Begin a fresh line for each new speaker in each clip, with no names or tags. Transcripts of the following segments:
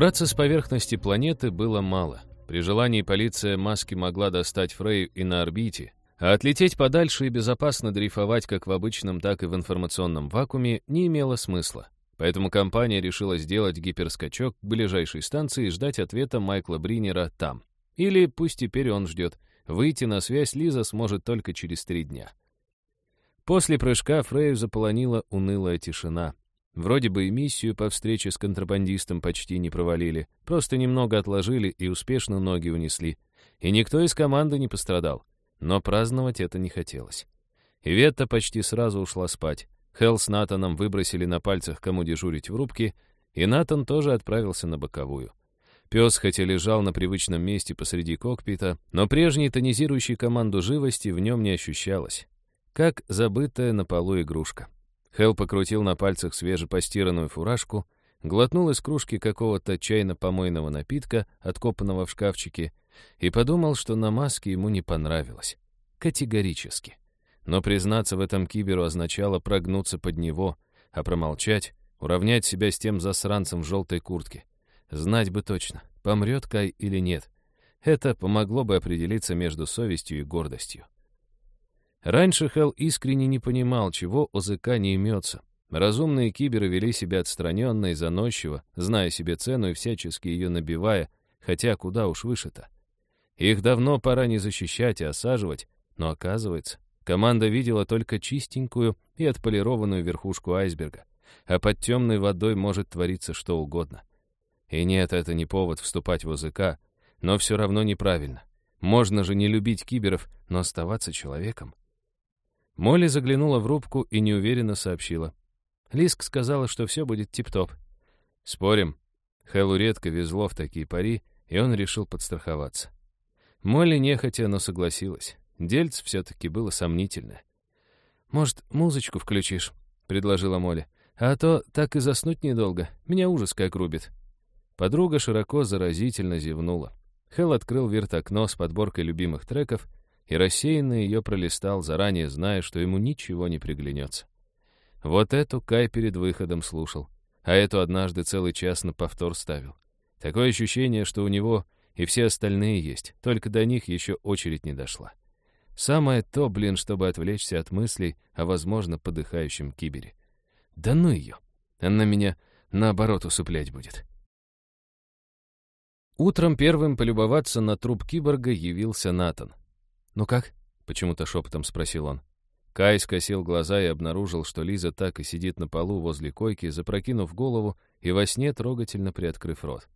Убраться с поверхности планеты было мало. При желании полиция маски могла достать Фрейю и на орбите, а отлететь подальше и безопасно дрейфовать как в обычном, так и в информационном вакууме не имело смысла. Поэтому компания решила сделать гиперскачок к ближайшей станции и ждать ответа Майкла Бринера там. Или пусть теперь он ждет. Выйти на связь Лиза сможет только через три дня. После прыжка Фрею заполонила унылая тишина. Вроде бы и миссию по встрече с контрабандистом почти не провалили, просто немного отложили и успешно ноги унесли. И никто из команды не пострадал. Но праздновать это не хотелось. Иветта почти сразу ушла спать. Хелл с Натаном выбросили на пальцах, кому дежурить в рубке, и Натан тоже отправился на боковую. Пес хоть и лежал на привычном месте посреди кокпита, но прежней тонизирующей команду живости в нем не ощущалось. Как забытая на полу игрушка. Хелл покрутил на пальцах свежепостиранную фуражку, глотнул из кружки какого-то чайно-помойного напитка, откопанного в шкафчике, и подумал, что на маске ему не понравилось. Категорически. Но признаться в этом киберу означало прогнуться под него, а промолчать, уравнять себя с тем засранцем в желтой куртке. Знать бы точно, помрет Кай или нет. Это помогло бы определиться между совестью и гордостью. Раньше Хелл искренне не понимал, чего ОЗК не имется. Разумные киберы вели себя отстраненно и заносчиво, зная себе цену и всячески ее набивая, хотя куда уж выше-то. Их давно пора не защищать, а осаживать, но оказывается, команда видела только чистенькую и отполированную верхушку айсберга, а под темной водой может твориться что угодно. И нет, это не повод вступать в ОЗК, но все равно неправильно. Можно же не любить киберов, но оставаться человеком. Молли заглянула в рубку и неуверенно сообщила. Лиск сказала, что все будет тип-топ. Спорим. Хэллу редко везло в такие пари, и он решил подстраховаться. Молли нехотя, но согласилась. Дельц все-таки было сомнительное. «Может, музычку включишь?» — предложила Молли. «А то так и заснуть недолго. Меня ужас как рубит». Подруга широко заразительно зевнула. Хелл открыл вирт-окно с подборкой любимых треков и рассеянно ее пролистал, заранее зная, что ему ничего не приглянется. Вот эту Кай перед выходом слушал, а эту однажды целый час на повтор ставил. Такое ощущение, что у него и все остальные есть, только до них еще очередь не дошла. Самое то, блин, чтобы отвлечься от мыслей о, возможно, подыхающем кибере. Да ну ее! Она меня, наоборот, усыплять будет. Утром первым полюбоваться на труп киборга явился Натан. «Ну как?» — почему-то шепотом спросил он. Кай скосил глаза и обнаружил, что Лиза так и сидит на полу возле койки, запрокинув голову и во сне трогательно приоткрыв рот.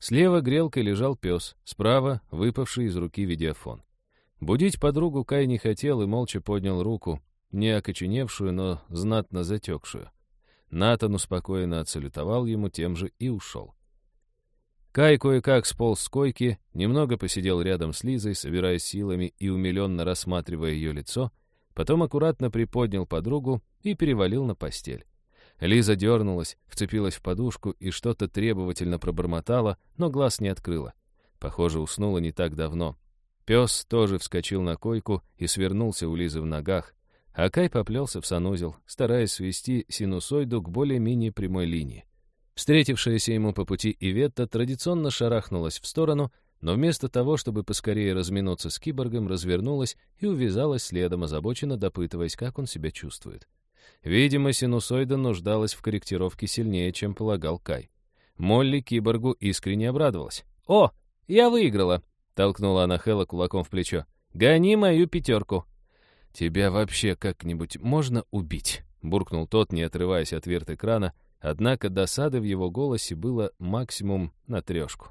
Слева грелкой лежал пес, справа — выпавший из руки видеофон. Будить подругу Кай не хотел и молча поднял руку, не окоченевшую, но знатно затекшую. Натан успокоенно отсалютовал ему тем же и ушел. Кай кое-как сполз с койки, немного посидел рядом с Лизой, собираясь силами и умиленно рассматривая ее лицо, потом аккуратно приподнял подругу и перевалил на постель. Лиза дернулась, вцепилась в подушку и что-то требовательно пробормотала, но глаз не открыла. Похоже, уснула не так давно. Пес тоже вскочил на койку и свернулся у Лизы в ногах, а Кай поплелся в санузел, стараясь свести синусоиду к более-менее прямой линии. Встретившаяся ему по пути Иветта традиционно шарахнулась в сторону, но вместо того, чтобы поскорее разминуться с киборгом, развернулась и увязалась следом, озабоченно допытываясь, как он себя чувствует. Видимо, синусоида нуждалась в корректировке сильнее, чем полагал Кай. Молли киборгу искренне обрадовалась. «О, я выиграла!» — толкнула она Хэлла кулаком в плечо. «Гони мою пятерку!» «Тебя вообще как-нибудь можно убить?» — буркнул тот, не отрываясь от верт экрана, Однако досады в его голосе было максимум на трешку.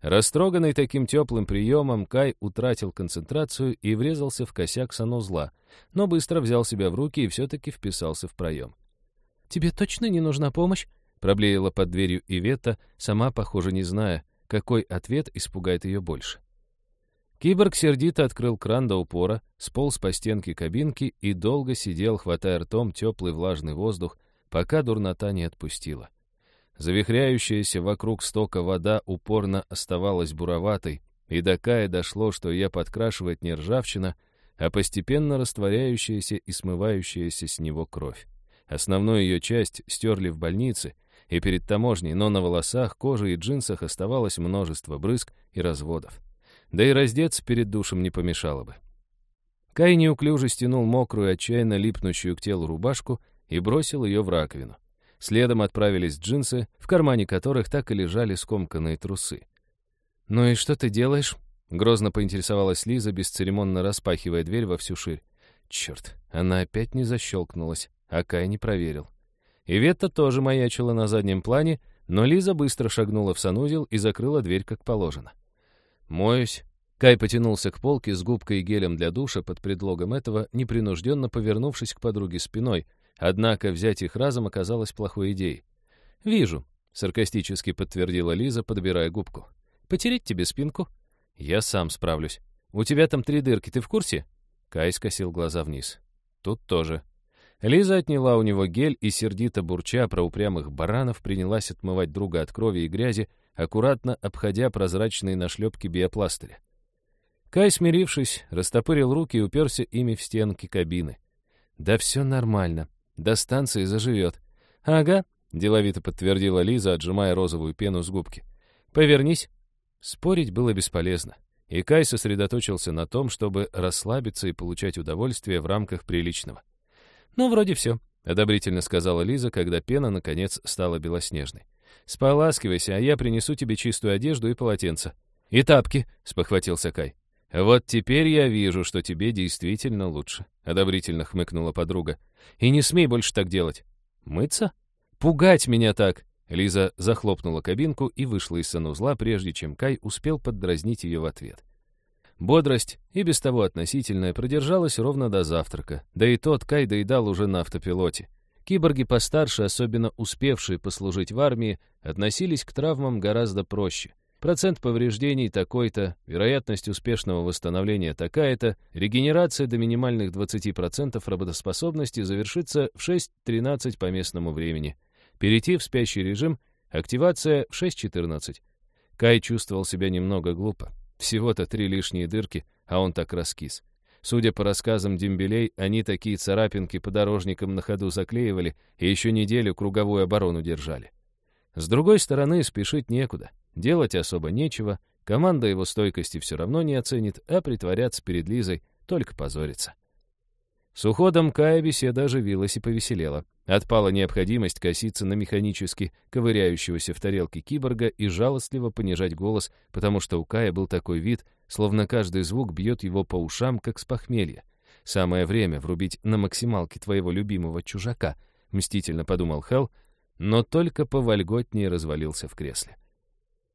Растроганный таким теплым приемом, Кай утратил концентрацию и врезался в косяк санузла, но быстро взял себя в руки и все-таки вписался в проем. «Тебе точно не нужна помощь?» — проблеяла под дверью Ивета, сама, похоже, не зная, какой ответ испугает ее больше. Киборг сердито открыл кран до упора, сполз по стенке кабинки и долго сидел, хватая ртом теплый влажный воздух, пока дурнота не отпустила. Завихряющаяся вокруг стока вода упорно оставалась буроватой, и до Кая дошло, что ее подкрашивает не ржавчина, а постепенно растворяющаяся и смывающаяся с него кровь. Основную ее часть стерли в больнице, и перед таможней, но на волосах, коже и джинсах оставалось множество брызг и разводов. Да и раздеться перед душем не помешало бы. Кай неуклюже стянул мокрую, отчаянно липнущую к телу рубашку и бросил ее в раковину. Следом отправились джинсы, в кармане которых так и лежали скомканные трусы. «Ну и что ты делаешь?» — грозно поинтересовалась Лиза, бесцеремонно распахивая дверь во всю ширь. Черт, она опять не защелкнулась, а Кай не проверил. Иветта тоже маячила на заднем плане, но Лиза быстро шагнула в санузел и закрыла дверь как положено. «Моюсь». Кай потянулся к полке с губкой и гелем для душа под предлогом этого, непринужденно повернувшись к подруге спиной, однако взять их разом оказалось плохой идеей. «Вижу», — саркастически подтвердила Лиза, подбирая губку. «Потереть тебе спинку?» «Я сам справлюсь. У тебя там три дырки, ты в курсе?» Кай скосил глаза вниз. «Тут тоже». Лиза отняла у него гель и, сердито бурча про упрямых баранов, принялась отмывать друга от крови и грязи, аккуратно обходя прозрачные нашлепки биопластыря. Кай, смирившись, растопырил руки и уперся ими в стенки кабины. «Да все нормально. До станции заживет». «Ага», — деловито подтвердила Лиза, отжимая розовую пену с губки. «Повернись». Спорить было бесполезно, и Кай сосредоточился на том, чтобы расслабиться и получать удовольствие в рамках приличного. «Ну, вроде все», — одобрительно сказала Лиза, когда пена, наконец, стала белоснежной. Споласкивайся, а я принесу тебе чистую одежду и полотенце. И тапки, спохватился Кай. Вот теперь я вижу, что тебе действительно лучше, одобрительно хмыкнула подруга. И не смей больше так делать. Мыться? Пугать меня так. Лиза захлопнула кабинку и вышла из санузла, прежде чем Кай успел поддразнить ее в ответ. Бодрость, и без того относительная, продержалась ровно до завтрака, да и тот Кай доедал уже на автопилоте. Киборги постарше, особенно успевшие послужить в армии, относились к травмам гораздо проще. Процент повреждений такой-то, вероятность успешного восстановления такая-то, регенерация до минимальных 20% работоспособности завершится в 6.13 по местному времени. Перейти в спящий режим, активация в 6.14. Кай чувствовал себя немного глупо. Всего-то три лишние дырки, а он так раскис. Судя по рассказам дембелей, они такие царапинки по дорожникам на ходу заклеивали и еще неделю круговую оборону держали. С другой стороны, спешить некуда. Делать особо нечего, команда его стойкости все равно не оценит, а притворяться перед Лизой только позорится. С уходом Кая беседа оживилась и повеселела. Отпала необходимость коситься на механически ковыряющегося в тарелке киборга и жалостливо понижать голос, потому что у Кая был такой вид, словно каждый звук бьет его по ушам, как с похмелья. «Самое время врубить на максималке твоего любимого чужака», — мстительно подумал Хелл, но только повольготнее развалился в кресле.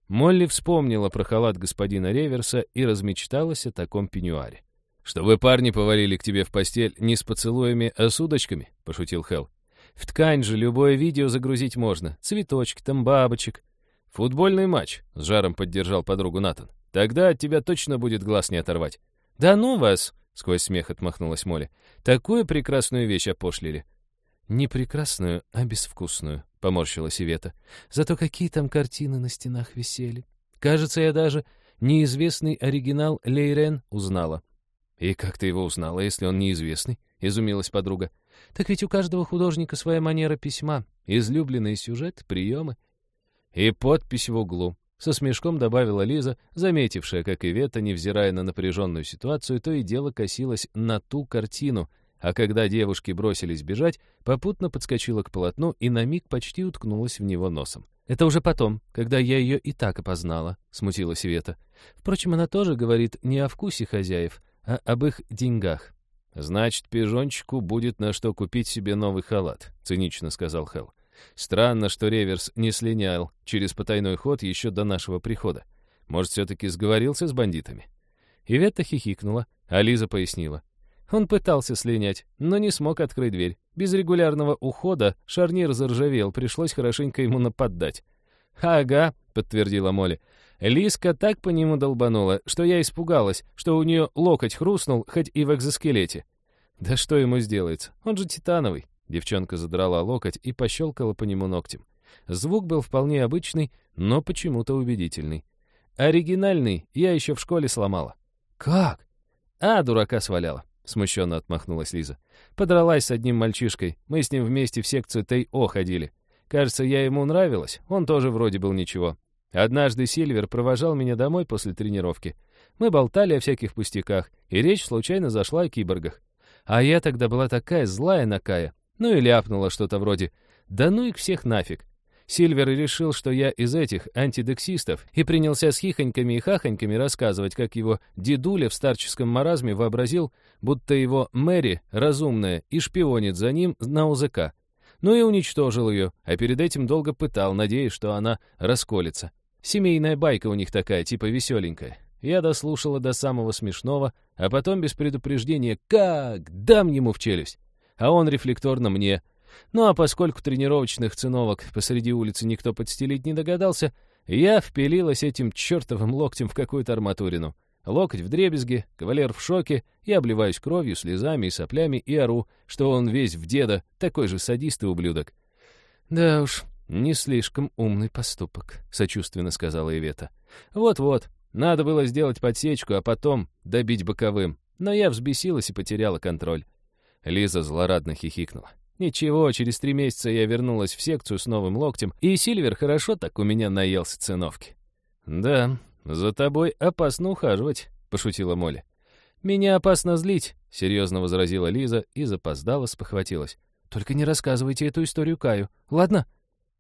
Молли вспомнила про халат господина Реверса и размечталась о таком пеньюаре. «Чтобы парни повалили к тебе в постель не с поцелуями, а с удочками», — пошутил Хелл. «В ткань же любое видео загрузить можно. Цветочки, там бабочек». «Футбольный матч», — с жаром поддержал подругу Натан. «Тогда от тебя точно будет глаз не оторвать». «Да ну вас!» — сквозь смех отмахнулась Молли. «Такую прекрасную вещь опошлили». «Не прекрасную, а безвкусную», — поморщилась Ивета. «Зато какие там картины на стенах висели. Кажется, я даже неизвестный оригинал Лейрен узнала. «И как ты его узнала, если он неизвестный?» — изумилась подруга. «Так ведь у каждого художника своя манера письма, излюбленный сюжет, приемы». «И подпись в углу», — со смешком добавила Лиза, заметившая, как и Вета, невзирая на напряженную ситуацию, то и дело косилась на ту картину, а когда девушки бросились бежать, попутно подскочила к полотну и на миг почти уткнулась в него носом. «Это уже потом, когда я ее и так опознала», — смутилась Вета. «Впрочем, она тоже говорит не о вкусе хозяев, а об их деньгах. «Значит, пижончику будет на что купить себе новый халат», — цинично сказал Хелл. «Странно, что Реверс не слинял через потайной ход еще до нашего прихода. Может, все-таки сговорился с бандитами?» Иветта хихикнула, а Лиза пояснила. Он пытался слинять, но не смог открыть дверь. Без регулярного ухода шарнир заржавел, пришлось хорошенько ему нападать. «Ага», — подтвердила Молли. Лиска так по нему долбанула, что я испугалась, что у нее локоть хрустнул, хоть и в экзоскелете. Да что ему сделается? Он же титановый. Девчонка задрала локоть и пощелкала по нему ногтем. Звук был вполне обычный, но почему-то убедительный. Оригинальный я еще в школе сломала. «Как?» «А, дурака сваляла», — смущенно отмахнулась Лиза. «Подралась с одним мальчишкой. Мы с ним вместе в секцию Тей-О ходили. Кажется, я ему нравилась, он тоже вроде был ничего. Однажды Сильвер провожал меня домой после тренировки. Мы болтали о всяких пустяках, и речь случайно зашла о киборгах. А я тогда была такая злая на Кая, ну и ляпнула что-то вроде «Да ну их всех нафиг». Сильвер решил, что я из этих антидексистов, и принялся с хихоньками и хахоньками рассказывать, как его дедуля в старческом маразме вообразил, будто его Мэри разумная и шпионит за ним на УЗК. Ну и уничтожил ее, а перед этим долго пытал, надеясь, что она расколется. Семейная байка у них такая, типа веселенькая. Я дослушала до самого смешного, а потом без предупреждения «Как? Дам ему в челюсть!» А он рефлекторно мне – ну а поскольку тренировочных циновок посреди улицы никто подстелить не догадался, я впилилась этим чертовым локтем в какую-то арматурину. Локоть в дребезге, кавалер в шоке, я обливаюсь кровью, слезами и соплями и ору, что он весь в деда, такой же садист и ублюдок. «Да уж, не слишком умный поступок», — сочувственно сказала Ивета. «Вот-вот, надо было сделать подсечку, а потом добить боковым. Но я взбесилась и потеряла контроль». Лиза злорадно хихикнула. Ничего, через три месяца я вернулась в секцию с новым локтем, и Сильвер хорошо так у меня наелся циновки. «Да, за тобой опасно ухаживать», — пошутила Молли. «Меня опасно злить», — серьезно возразила Лиза и запоздала, спохватилась. «Только не рассказывайте эту историю Каю, ладно?»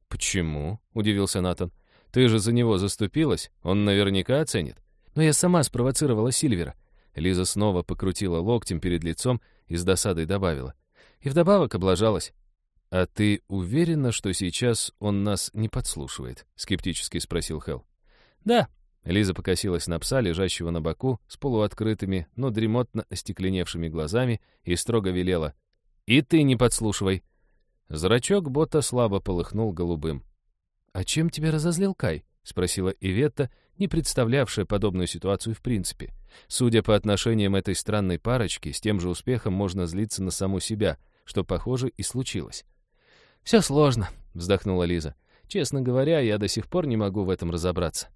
«Почему?» — удивился Натан. «Ты же за него заступилась, он наверняка оценит». «Но я сама спровоцировала Сильвера». Лиза снова покрутила локтем перед лицом и с досадой добавила. И вдобавок облажалась. «А ты уверена, что сейчас он нас не подслушивает?» — скептически спросил Хелл. «Да». Лиза покосилась на пса, лежащего на боку, с полуоткрытыми, но дремотно остекленевшими глазами, и строго велела. «И ты не подслушивай!» Зрачок бота слабо полыхнул голубым. «А чем тебя разозлил Кай?» — спросила Иветта, не представлявшая подобную ситуацию в принципе. Судя по отношениям этой странной парочки, с тем же успехом можно злиться на саму себя, что, похоже, и случилось. «Все сложно», — вздохнула Лиза. «Честно говоря, я до сих пор не могу в этом разобраться».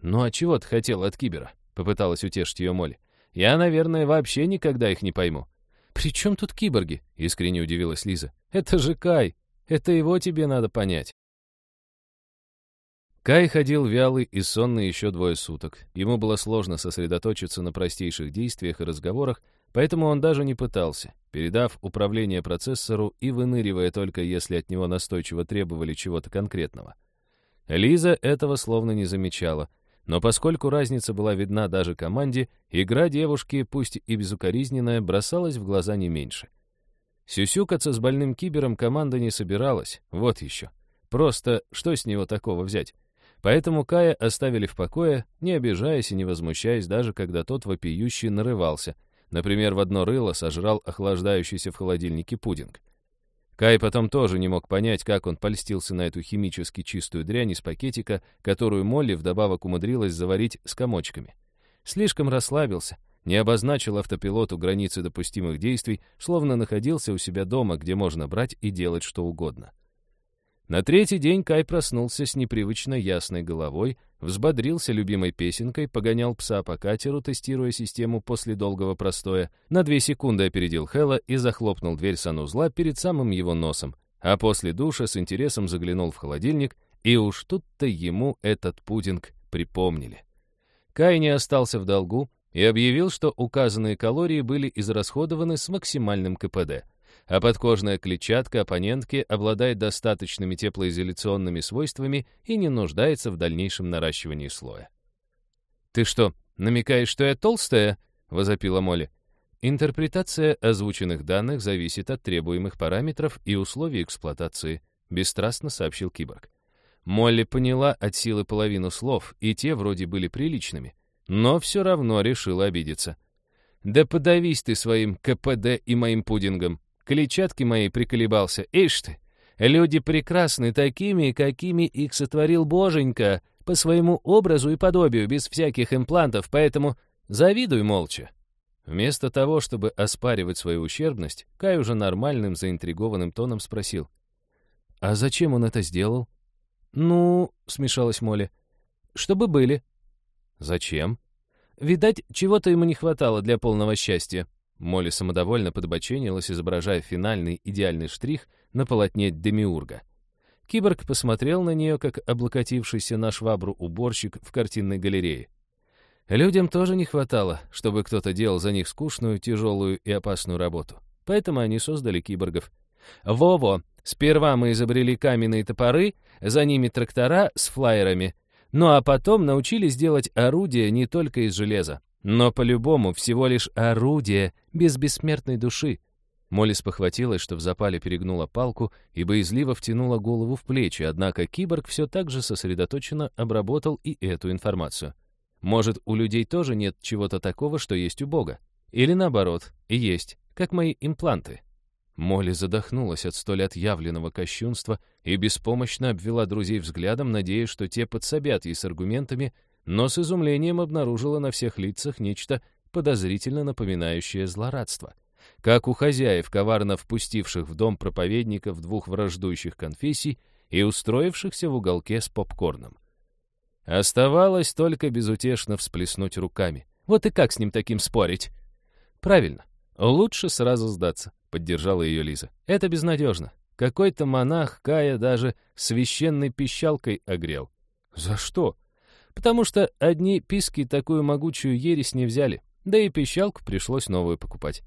«Ну а чего ты хотел от Кибера?» — попыталась утешить ее Молли. «Я, наверное, вообще никогда их не пойму». «При чем тут киборги?» — искренне удивилась Лиза. «Это же Кай. Это его тебе надо понять». Кай ходил вялый и сонный еще двое суток. Ему было сложно сосредоточиться на простейших действиях и разговорах, Поэтому он даже не пытался, передав управление процессору и выныривая только если от него настойчиво требовали чего-то конкретного. Лиза этого словно не замечала, но поскольку разница была видна даже команде, игра девушки, пусть и безукоризненная, бросалась в глаза не меньше. Сюсюкаться с больным кибером команда не собиралась, вот еще. Просто что с него такого взять? Поэтому Кая оставили в покое, не обижаясь и не возмущаясь, даже когда тот вопиющий нарывался — Например, в одно рыло сожрал охлаждающийся в холодильнике пудинг. Кай потом тоже не мог понять, как он польстился на эту химически чистую дрянь из пакетика, которую Молли вдобавок умудрилась заварить с комочками. Слишком расслабился, не обозначил автопилоту границы допустимых действий, словно находился у себя дома, где можно брать и делать что угодно. На третий день Кай проснулся с непривычно ясной головой, взбодрился любимой песенкой, погонял пса по катеру, тестируя систему после долгого простоя, на две секунды опередил Хэлла и захлопнул дверь санузла перед самым его носом, а после душа с интересом заглянул в холодильник, и уж тут-то ему этот пудинг припомнили. Кай не остался в долгу и объявил, что указанные калории были израсходованы с максимальным КПД — а подкожная клетчатка оппонентки обладает достаточными теплоизоляционными свойствами и не нуждается в дальнейшем наращивании слоя. «Ты что, намекаешь, что я толстая?» — возопила Молли. Интерпретация озвученных данных зависит от требуемых параметров и условий эксплуатации, бесстрастно сообщил киборг. Молли поняла от силы половину слов, и те вроде были приличными, но все равно решила обидеться. «Да подавись ты своим КПД и моим пудингом!» Клетчатки моей приколебался. Ишь ты! Люди прекрасны такими, какими их сотворил Боженька, по своему образу и подобию, без всяких имплантов, поэтому завидуй молча». Вместо того, чтобы оспаривать свою ущербность, Кай уже нормальным, заинтригованным тоном спросил. «А зачем он это сделал?» «Ну...» — смешалась Молли. «Чтобы были». «Зачем?» «Видать, чего-то ему не хватало для полного счастья», Молли самодовольно подбоченилась, изображая финальный идеальный штрих на полотне Демиурга. Киборг посмотрел на нее, как облокотившийся на швабру уборщик в картинной галерее. Людям тоже не хватало, чтобы кто-то делал за них скучную, тяжелую и опасную работу. Поэтому они создали киборгов. Во-во, сперва мы изобрели каменные топоры, за ними трактора с флайерами, ну а потом научились делать орудия не только из железа, но по-любому всего лишь орудие без бессмертной души. Молли спохватилась, что в запале перегнула палку и боязливо втянула голову в плечи, однако киборг все так же сосредоточенно обработал и эту информацию. Может, у людей тоже нет чего-то такого, что есть у Бога? Или наоборот, есть, как мои импланты? Молли задохнулась от столь отъявленного кощунства и беспомощно обвела друзей взглядом, надеясь, что те подсобят ей с аргументами, но с изумлением обнаружила на всех лицах нечто подозрительно напоминающее злорадство — как у хозяев, коварно впустивших в дом проповедников двух враждующих конфессий и устроившихся в уголке с попкорном. Оставалось только безутешно всплеснуть руками. Вот и как с ним таким спорить? Правильно, лучше сразу сдаться, поддержала ее Лиза. Это безнадежно. Какой-то монах Кая даже священной пищалкой огрел. За что? Потому что одни писки такую могучую ересь не взяли, да и пищалку пришлось новую покупать.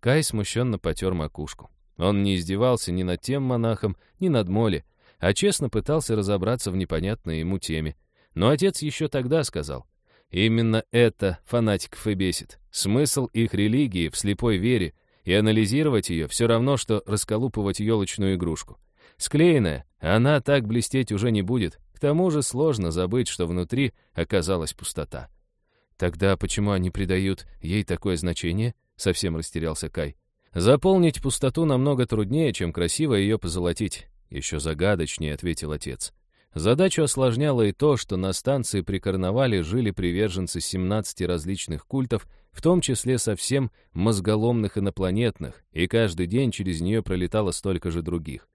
Кай смущенно потер макушку. Он не издевался ни над тем монахом, ни над Молли, а честно пытался разобраться в непонятной ему теме. Но отец еще тогда сказал, именно это фанатиков и бесит. Смысл их религии в слепой вере, и анализировать ее все равно, что расколупывать елочную игрушку. Склеенная, она так блестеть уже не будет. К тому же сложно забыть, что внутри оказалась пустота. Тогда почему они придают ей такое значение? Совсем растерялся Кай. Заполнить пустоту намного труднее, чем красиво ее позолотить. Еще загадочнее, ответил отец. Задачу осложняло и то, что на станции при карнавале жили приверженцы 17 различных культов, в том числе совсем мозголомных инопланетных, и каждый день через нее пролетало столько же других.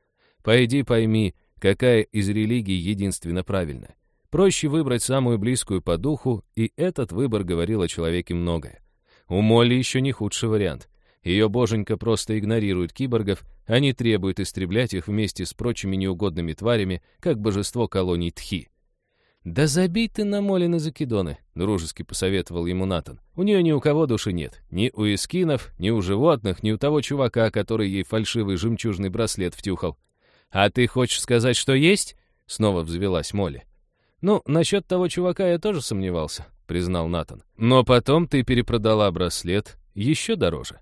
Пойди пойми, какая из религий единственно правильная. Проще выбрать самую близкую по духу, и этот выбор говорил о человеке многое. У Молли еще не худший вариант. Ее боженька просто игнорирует киборгов, а не требует истреблять их вместе с прочими неугодными тварями, как божество колоний Тхи. «Да забей ты на Молины закидоны», — дружески посоветовал ему Натан. «У нее ни у кого души нет. Ни у эскинов, ни у животных, ни у того чувака, который ей фальшивый жемчужный браслет втюхал». «А ты хочешь сказать, что есть?» — снова взвелась Молли. «Ну, насчет того чувака я тоже сомневался. — признал Натан. «Но потом ты перепродала браслет еще дороже».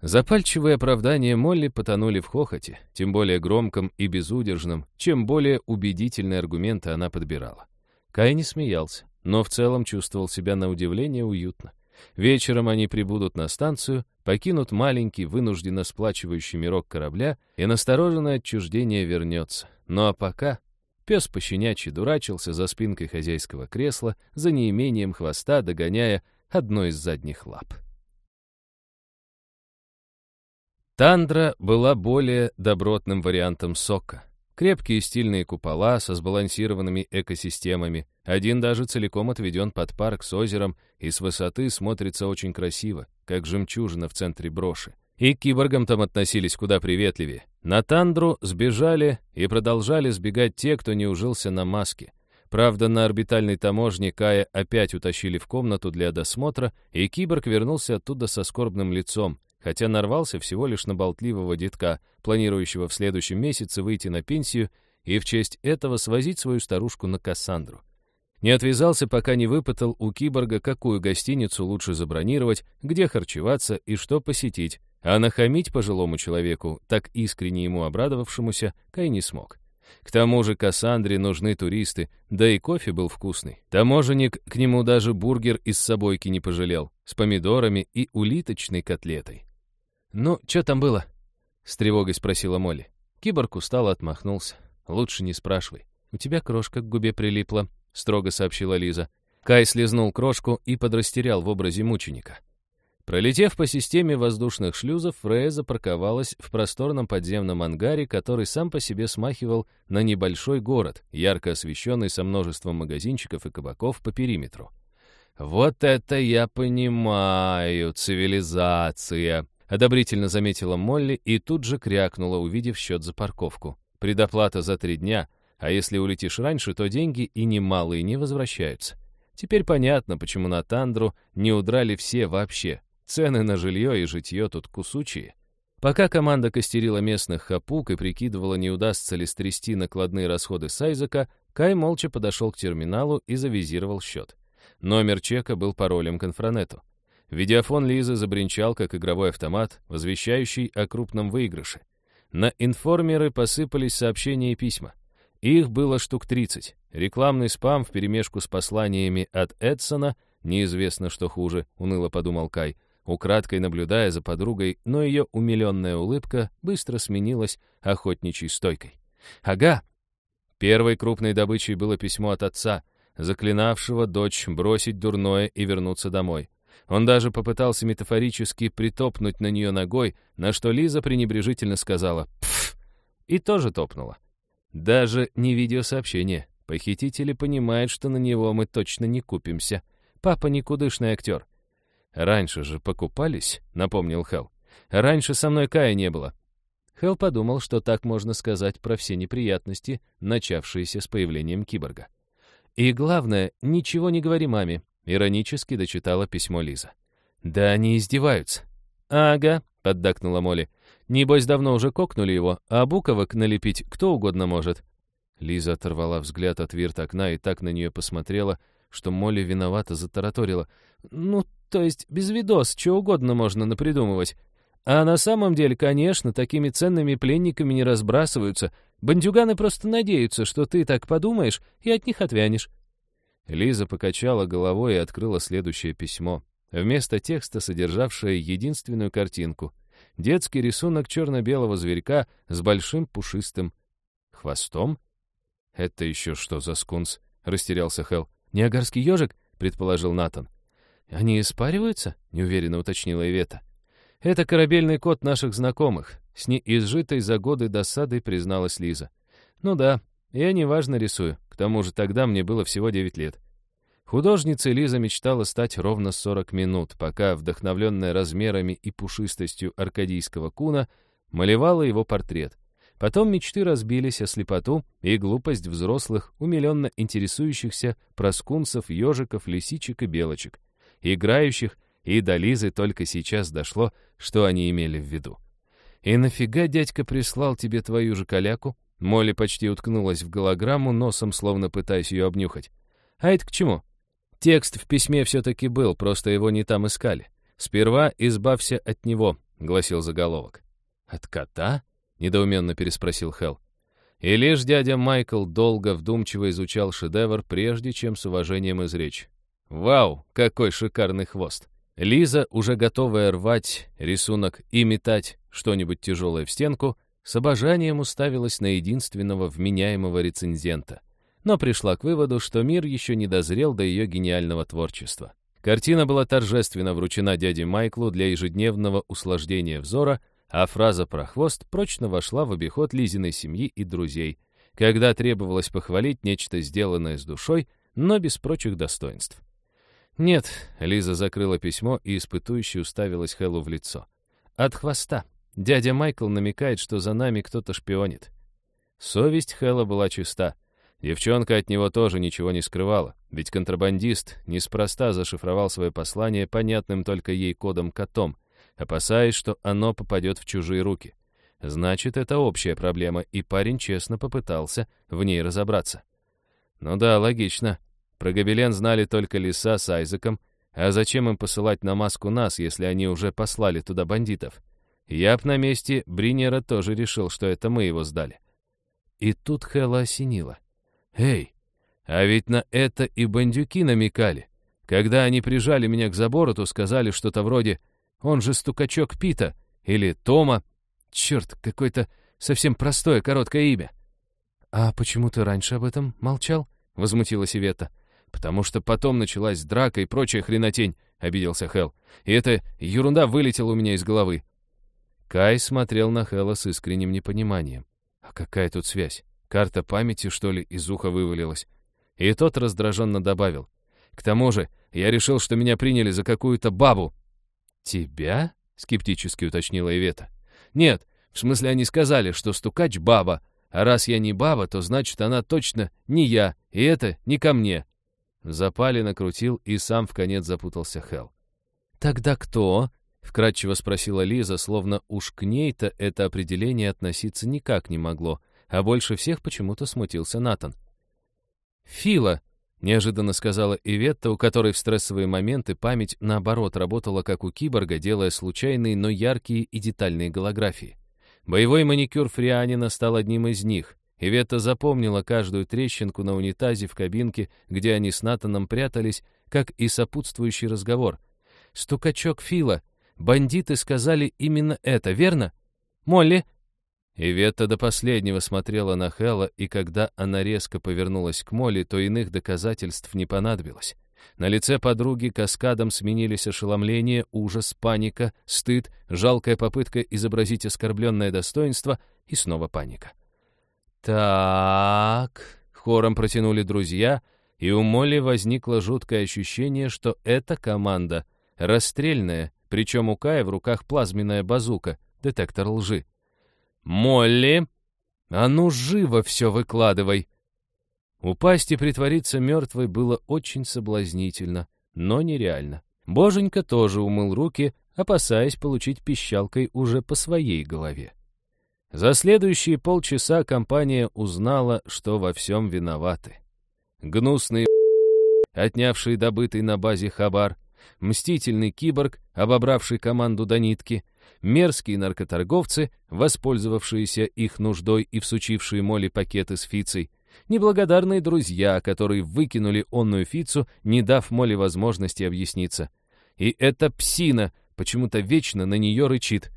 Запальчивые оправдания Молли потонули в хохоте, тем более громком и безудержном, чем более убедительные аргументы она подбирала. Кай не смеялся, но в целом чувствовал себя на удивление уютно. Вечером они прибудут на станцию, покинут маленький, вынужденно сплачивающий мирок корабля, и настороженное отчуждение вернется. Ну а пока Пес пощенячьи дурачился за спинкой хозяйского кресла, за неимением хвоста догоняя одно из задних лап. Тандра была более добротным вариантом сока. Крепкие стильные купола со сбалансированными экосистемами. Один даже целиком отведен под парк с озером и с высоты смотрится очень красиво, как жемчужина в центре броши. И к киборгам там относились куда приветливее. На Тандру сбежали и продолжали сбегать те, кто не ужился на маске. Правда, на орбитальной таможне Кая опять утащили в комнату для досмотра, и киборг вернулся оттуда со скорбным лицом, хотя нарвался всего лишь на болтливого детка, планирующего в следующем месяце выйти на пенсию и в честь этого свозить свою старушку на Кассандру. Не отвязался, пока не выпытал у киборга, какую гостиницу лучше забронировать, где харчеваться и что посетить, а нахамить пожилому человеку, так искренне ему обрадовавшемуся, Кай не смог. К тому же Кассандре нужны туристы, да и кофе был вкусный. Таможенник к нему даже бургер из собойки не пожалел, с помидорами и улиточной котлетой. «Ну, что там было?» — с тревогой спросила Молли. Киборг устало отмахнулся. «Лучше не спрашивай. У тебя крошка к губе прилипла», — строго сообщила Лиза. Кай слезнул крошку и подрастерял в образе мученика. Пролетев по системе воздушных шлюзов, Фрея запарковалась в просторном подземном ангаре, который сам по себе смахивал на небольшой город, ярко освещенный со множеством магазинчиков и кабаков по периметру. «Вот это я понимаю, цивилизация!» — одобрительно заметила Молли и тут же крякнула, увидев счет за парковку. предоплата за три дня, а если улетишь раньше, то деньги и немалые не возвращаются. Теперь понятно, почему на Тандру не удрали все вообще. Цены на жилье и житье тут кусучие. Пока команда костерила местных хапук и прикидывала, не удастся ли стрясти накладные расходы с Айзека, Кай молча подошел к терминалу и завизировал счет. Номер чека был паролем к инфранету. Видеофон Лизы забринчал, как игровой автомат, возвещающий о крупном выигрыше. На информеры посыпались сообщения и письма. Их было штук 30. Рекламный спам вперемешку с посланиями от Эдсона, неизвестно, что хуже, уныло подумал Кай, украдкой наблюдая за подругой, но ее умиленная улыбка быстро сменилась охотничьей стойкой. «Ага!» Первой крупной добычей было письмо от отца, заклинавшего дочь бросить дурное и вернуться домой. Он даже попытался метафорически притопнуть на нее ногой, на что Лиза пренебрежительно сказала «пф» и тоже топнула. Даже не видеосообщение. Похитители понимают, что на него мы точно не купимся. Папа никудышный актер. «Раньше же покупались», — напомнил Хелл. «Раньше со мной Кая не было». Хелл подумал, что так можно сказать про все неприятности, начавшиеся с появлением киборга. «И главное, ничего не говори маме», — иронически дочитала письмо Лиза. «Да они издеваются». «Ага», — поддакнула Молли. Небось, давно уже кокнули его, а буковок налепить кто угодно может». Лиза оторвала взгляд от вирт окна и так на нее посмотрела, что Молли виновато затараторила. «Ну, то есть без видос, что угодно можно напридумывать. А на самом деле, конечно, такими ценными пленниками не разбрасываются. Бандюганы просто надеются, что ты так подумаешь и от них отвянешь». Лиза покачала головой и открыла следующее письмо, вместо текста содержавшее единственную картинку — детский рисунок черно-белого зверька с большим пушистым хвостом. «Это еще что за скунс?» — растерялся Хелл. «Ниагарский ежик?» — предположил Натан. «Они испариваются?» — неуверенно уточнила Ивета. «Это корабельный кот наших знакомых», — с неизжитой за годы досадой призналась Лиза. «Ну да, я неважно рисую. К тому же тогда мне было всего девять лет. Художницей Лиза мечтала стать ровно 40 минут, пока, вдохновленная размерами и пушистостью аркадийского куна, малевала его портрет. Потом мечты разбились о слепоту и глупость взрослых, умиленно интересующихся проскунцев, ежиков, лисичек и белочек, играющих, и до Лизы только сейчас дошло, что они имели в виду. «И нафига дядька прислал тебе твою же каляку?» Молли почти уткнулась в голограмму, носом словно пытаясь ее обнюхать. «А это к чему?» Текст в письме все-таки был, просто его не там искали. «Сперва избавься от него», — гласил заголовок. «От кота?» — недоуменно переспросил Хелл. И лишь дядя Майкл долго вдумчиво изучал шедевр, прежде чем с уважением изречь. «Вау, какой шикарный хвост!» Лиза, уже готовая рвать рисунок и метать что-нибудь тяжелое в стенку, с обожанием уставилась на единственного вменяемого рецензента но пришла к выводу, что мир еще не дозрел до ее гениального творчества. Картина была торжественно вручена дяде Майклу для ежедневного услаждения взора, а фраза про хвост прочно вошла в обиход Лизиной семьи и друзей, когда требовалось похвалить нечто сделанное с душой, но без прочих достоинств. «Нет», — Лиза закрыла письмо и испытующе уставилась Хэллу в лицо. «От хвоста. Дядя Майкл намекает, что за нами кто-то шпионит». Совесть Хэлла была чиста — Девчонка от него тоже ничего не скрывала, ведь контрабандист неспроста зашифровал свое послание понятным только ей кодом-котом, опасаясь, что оно попадет в чужие руки. Значит, это общая проблема, и парень честно попытался в ней разобраться. Ну да, логично. Про Гобелен знали только Лиса с Айзеком, а зачем им посылать на маску нас, если они уже послали туда бандитов? Я б на месте Бринера тоже решил, что это мы его сдали. И тут Хэлла осенила. «Эй, а ведь на это и бандюки намекали. Когда они прижали меня к забору, то сказали что-то вроде «Он же стукачок Пита» или «Тома». Черт, какое-то совсем простое короткое имя. «А почему ты раньше об этом молчал?» — возмутилась Ивета. «Потому что потом началась драка и прочая хренотень», — обиделся Хелл. «И эта ерунда вылетела у меня из головы». Кай смотрел на Хэлла с искренним непониманием. «А какая тут связь? Карта памяти, что ли, из уха вывалилась. И тот раздраженно добавил. К тому же, я решил, что меня приняли за какую-то бабу. «Тебя?» — скептически уточнила Ивета. «Нет, в смысле они сказали, что стукач — баба, А раз я не баба, то значит, она точно не я, и это не ко мне. В запале накрутил и сам в конец запутался Хелл. «Тогда кто?» — вкратчиво спросила Лиза, словно уж к ней-то это определение относиться никак не могло, а больше всех почему-то смутился Натан. «Фила», — неожиданно сказала Иветта, у которой в стрессовые моменты память, наоборот, работала как у киборга, делая случайные, но яркие и детальные голографии. Боевой маникюр Фрианина стал одним из них. Иветта запомнила каждую трещинку на унитазе в кабинке, где они с Натаном прятались, как и сопутствующий разговор. «Стукачок Фила. Бандиты сказали именно это, верно? Молли, Иветта до последнего смотрела на Хэлла, и когда она резко повернулась к Молли, то иных доказательств не понадобилось. На лице подруги каскадом сменились ошеломление, ужас, паника, стыд, жалкая попытка изобразить оскорбленное достоинство и снова паника. «Так...» — хором протянули друзья, и у Молли возникло жуткое ощущение, что эта команда расстрельная, причем у Кая в руках плазменная базука, детектор лжи. «Молли! А ну, живо все выкладывай!» Упасть и притвориться мертвой было очень соблазнительно, но нереально. Боженька тоже умыл руки, опасаясь получить пищалкой уже по своей голове. За следующие полчаса компания узнала, что во всем виноваты. Гнусный отнявший добытый на базе хабар, мстительный киборг, обобравший команду до нитки — мерзкие наркоторговцы, воспользовавшиеся их нуждой и всучившие Молли пакеты с фицей, неблагодарные друзья, которые выкинули онную фицу, не дав Молли возможности объясниться. И эта псина почему-то вечно на нее рычит.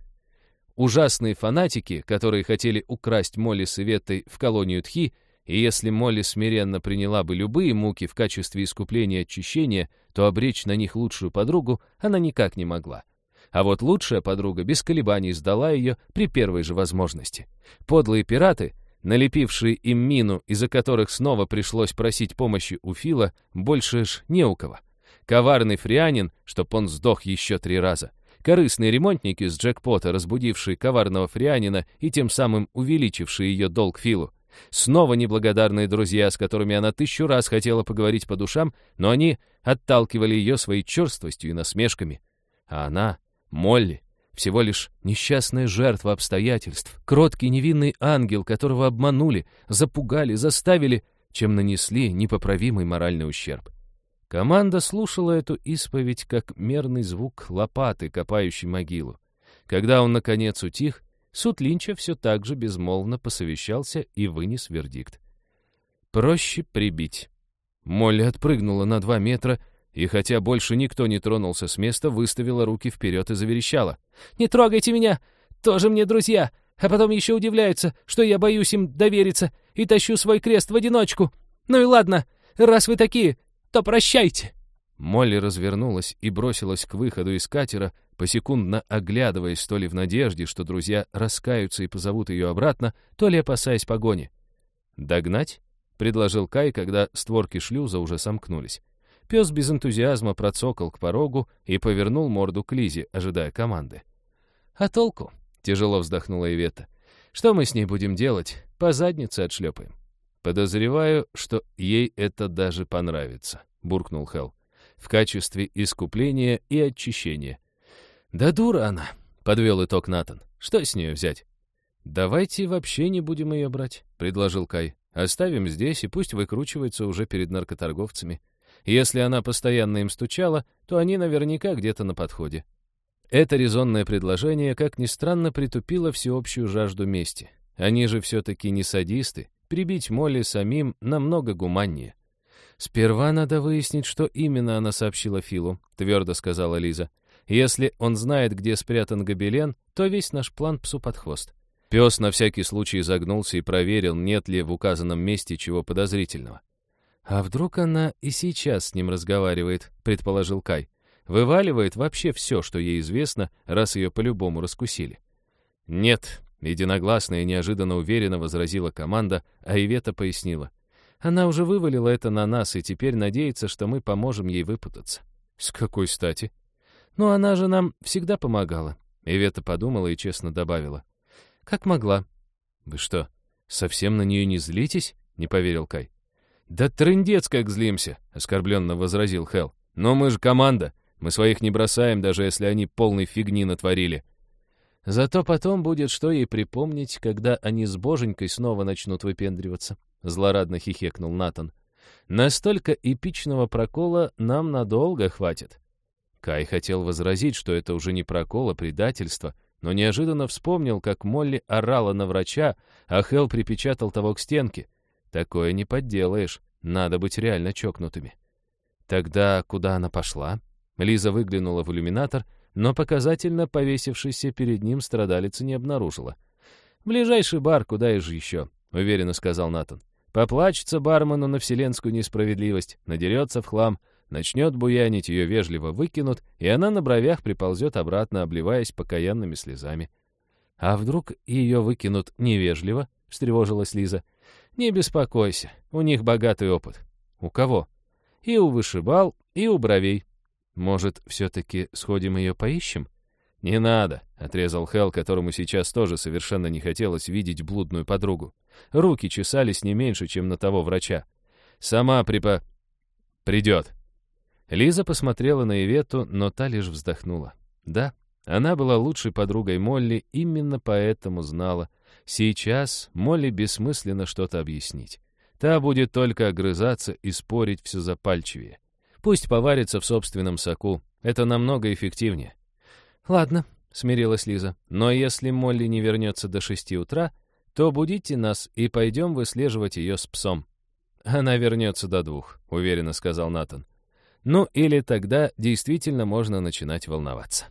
Ужасные фанатики, которые хотели украсть Молли с Иветтой в колонию Тхи, и если Молли смиренно приняла бы любые муки в качестве искупления и очищения, то обречь на них лучшую подругу она никак не могла. А вот лучшая подруга без колебаний сдала ее при первой же возможности. Подлые пираты, налепившие им мину, из-за которых снова пришлось просить помощи у Фила, больше ж не у кого. Коварный фрианин, чтоб он сдох еще три раза. Корыстные ремонтники с джекпота, разбудившие коварного фрианина и тем самым увеличившие ее долг Филу. Снова неблагодарные друзья, с которыми она тысячу раз хотела поговорить по душам, но они отталкивали ее своей черствостью и насмешками. А она Молли — всего лишь несчастная жертва обстоятельств, кроткий невинный ангел, которого обманули, запугали, заставили, чем нанесли непоправимый моральный ущерб. Команда слушала эту исповедь как мерный звук лопаты, копающей могилу. Когда он, наконец, утих, суд Линча все так же безмолвно посовещался и вынес вердикт. «Проще прибить». Молли отпрыгнула на два метра и хотя больше никто не тронулся с места, выставила руки вперед и заверещала. «Не трогайте меня! Тоже мне друзья! А потом еще удивляются, что я боюсь им довериться и тащу свой крест в одиночку! Ну и ладно, раз вы такие, то прощайте!» Молли развернулась и бросилась к выходу из катера, посекундно оглядываясь то ли в надежде, что друзья раскаются и позовут ее обратно, то ли опасаясь погони. «Догнать?» — предложил Кай, когда створки шлюза уже сомкнулись. Пес без энтузиазма процокал к порогу и повернул морду к Лизе, ожидая команды. «А толку?» — тяжело вздохнула Ивета. «Что мы с ней будем делать? По заднице отшлепаем». «Подозреваю, что ей это даже понравится», — буркнул Хелл. «В качестве искупления и очищения». «Да дура она», — подвел итог Натан. «Что с нее взять?» «Давайте вообще не будем ее брать», — предложил Кай. «Оставим здесь, и пусть выкручивается уже перед наркоторговцами. Если она постоянно им стучала, то они наверняка где-то на подходе. Это резонное предложение, как ни странно, притупило всеобщую жажду мести. Они же все-таки не садисты. Прибить Молли самим намного гуманнее. «Сперва надо выяснить, что именно она сообщила Филу», — твердо сказала Лиза. «Если он знает, где спрятан гобелен, то весь наш план псу под хвост». Пес на всякий случай загнулся и проверил, нет ли в указанном месте чего подозрительного. «А вдруг она и сейчас с ним разговаривает?» — предположил Кай. «Вываливает вообще все, что ей известно, раз ее по-любому раскусили». «Нет», — единогласно и неожиданно уверенно возразила команда, а Ивета пояснила. «Она уже вывалила это на нас и теперь надеется, что мы поможем ей выпутаться». «С какой стати?» «Ну, она же нам всегда помогала», — Ивета подумала и честно добавила. «Как могла». «Вы что, «Совсем на нее не злитесь?» — не поверил Кай. «Да трындец как злимся!» — оскорбленно возразил Хелл. «Но мы же команда. Мы своих не бросаем, даже если они полной фигни натворили». «Зато потом будет что ей припомнить, когда они с боженькой снова начнут выпендриваться», — злорадно хихекнул Натан. «Настолько эпичного прокола нам надолго хватит». Кай хотел возразить, что это уже не прокол, а предательство, но неожиданно вспомнил, как Молли орала на врача, а Хелл припечатал того к стенке. Такое не подделаешь, надо быть реально чокнутыми. Тогда куда она пошла? Лиза выглянула в иллюминатор, но показательно повесившийся перед ним страдалица не обнаружила. «Ближайший бар, куда же еще?» — уверенно сказал Натан. «Поплачется бармену на вселенскую несправедливость, надерется в хлам, начнет буянить, ее вежливо выкинут, и она на бровях приползет обратно, обливаясь покаянными слезами. «А вдруг ее выкинут невежливо?» — встревожилась Лиза. «Не беспокойся, у них богатый опыт». «У кого?» «И у вышибал, и у бровей». «Может, все-таки сходим ее поищем?» «Не надо», — отрезал Хелл, которому сейчас тоже совершенно не хотелось видеть блудную подругу. Руки чесались не меньше, чем на того врача. «Сама припа... придет». Лиза посмотрела на Ивету, но та лишь вздохнула. Да, она была лучшей подругой Молли, именно поэтому знала. Сейчас Молли бессмысленно что-то объяснить. Та будет только огрызаться и спорить все запальчивее. Пусть поварится в собственном соку, это намного эффективнее. «Ладно», — смирилась Лиза, «но если Молли не вернется до шести утра, то будите нас и пойдем выслеживать ее с псом». «Она вернется до двух», — уверенно сказал Натан. Ну или тогда действительно можно начинать волноваться.